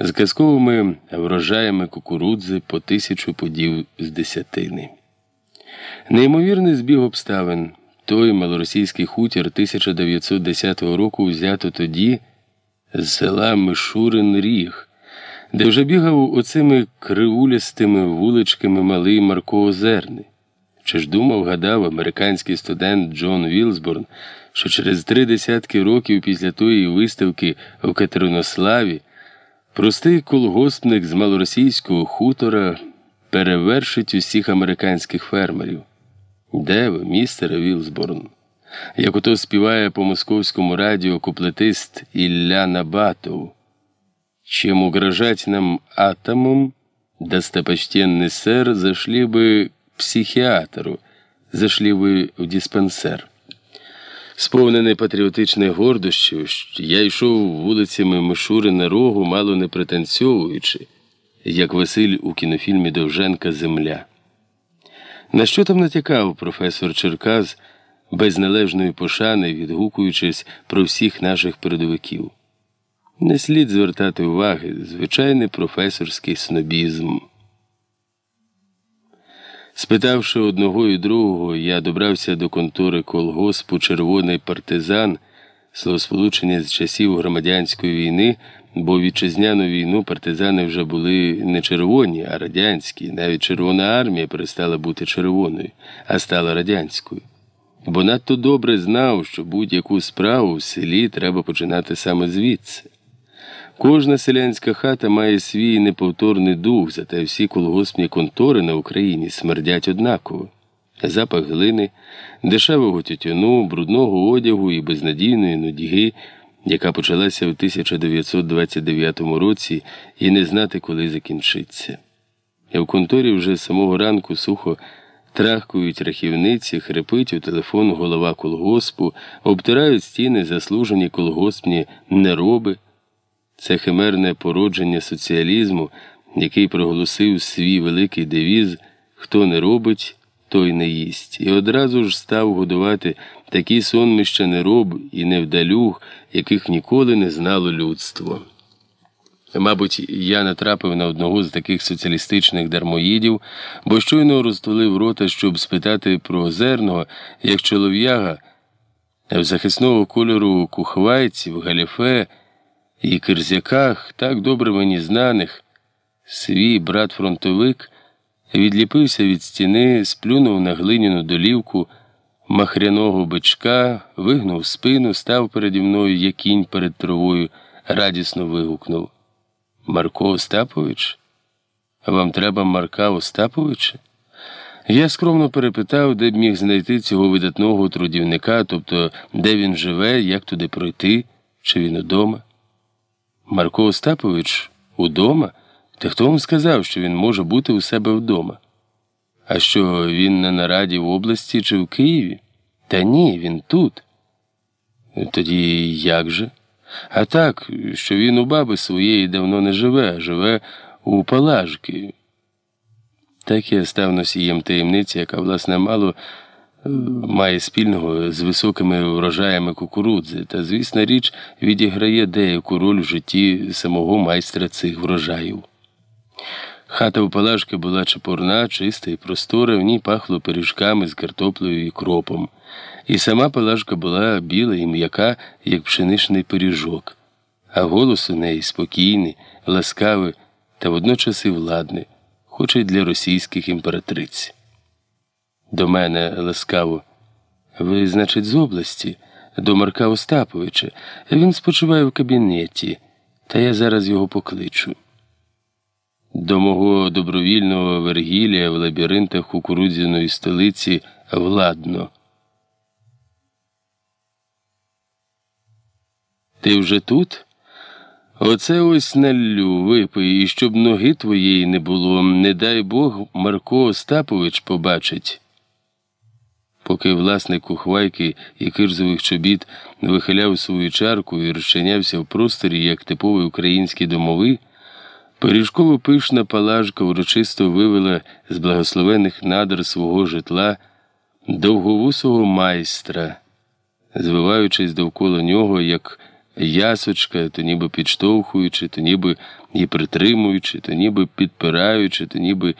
з казковими врожаями кукурудзи по тисячу подів з десятини. Неймовірний збіг обставин. Той малоросійський хутір 1910 року взято тоді з села Мишурин Ріг, де вже бігав оцими кривулястими вуличками малий Марко Озерний. Чи ж думав, гадав американський студент Джон Вілсборн, що через три десятки років після тої виставки в Катеринославі простий колгоспник з малоросійського хутора перевершить усіх американських фермерів? Де ви, містере Вілсборн? Як ото співає по московському радіо куплетист Ілля Набатов. Чем угрожать нам атомом, достопочтенный сэр, зашли бы к психіатру, зашли ви в диспансер. Сповнений патріотичних гордощів, я йшов вулицями Мишурина рогу, мало не пританцьовуючи, як Василь у кінофільмі Довженка Земля. На що там натякав професор Черкас без належної пошани, відгукуючись про всіх наших передовиків? Не слід звертати уваги, звичайний професорський снобізм. Спитавши одного і другого, я добрався до контори колгоспу Червоний партизан, словосполучення з часів громадянської війни, бо вітчизняну війну партизани вже були не червоні, а радянські. Навіть Червона армія перестала бути червоною, а стала радянською. Бо надто добре знав, що будь-яку справу в селі треба починати саме звідси. Кожна селянська хата має свій неповторний дух, зате всі колгоспні контори на Україні смердять однаково. Запах глини, дешевого тютюну, брудного одягу і безнадійної нудьги, яка почалася в 1929 році і не знати, коли закінчиться. А в конторі вже з самого ранку сухо трахкують рахівниці, хрипить у телефон голова колгоспу, обтирають стіни заслужені колгоспні нероби. Це химерне породження соціалізму, який проголосив свій великий девіз Хто не робить, той не їсть, і одразу ж став годувати такі сонмища нероб і невдалюг, яких ніколи не знало людство. Мабуть, я натрапив на одного з таких соціалістичних дармоїдів, бо щойно розтулив рота, щоб спитати про озерного, як чолов'яга в захисного кольору кухвайці, в галіфе і кирзяках, так добре мені знаних, свій брат-фронтовик відліпився від стіни, сплюнув на глиняну долівку махряного бичка, вигнув спину, став переді мною, як кінь перед травою, радісно вигукнув. Марко Остапович? Вам треба Марка Остаповича? Я скромно перепитав, де б міг знайти цього видатного трудівника, тобто де він живе, як туди пройти, чи він удома. Марко Остапович удома? Та хто вам сказав, що він може бути у себе вдома? А що він на нараді в області чи в Києві? Та ні, він тут. Тоді як же? А так, що він у баби своєї давно не живе, а живе у Палажки. Так я став носієм таємниці, яка, власне, мало має спільного з високими врожаями кукурудзи, та, звісна річ, відіграє деяку роль в житті самого майстра цих врожаїв. Хата у Палашки була чепурна, чиста і простора, в ній пахло пиріжками з картоплею і кропом. І сама Палашка була біла і м'яка, як пшеничний пиріжок, а голос у неї спокійний, ласкавий та водночас і владний, хоч і для російських імператриць. До мене ласкаво. Ви, значить, з області, до Марка Остаповича. Він спочиває в кабінеті, та я зараз його покличу. До мого добровільного Вергілія в лабіринтах кукурудзяної столиці владно. Ти вже тут? Оце ось наллю, випий, і щоб ноги твоєї не було, не дай Бог Марко Остапович побачить. Поки власник кухвайки і кирзових чобіт вихиляв свою чарку і розчинявся в просторі, як типовий український домовий, пиріжково пишна палажка урочисто вивела з благословених надр свого житла довговусого майстра, звиваючись довкола нього, як ясочка, то ніби підштовхуючи, то ніби і притримуючи, то ніби підпираючи, то ніби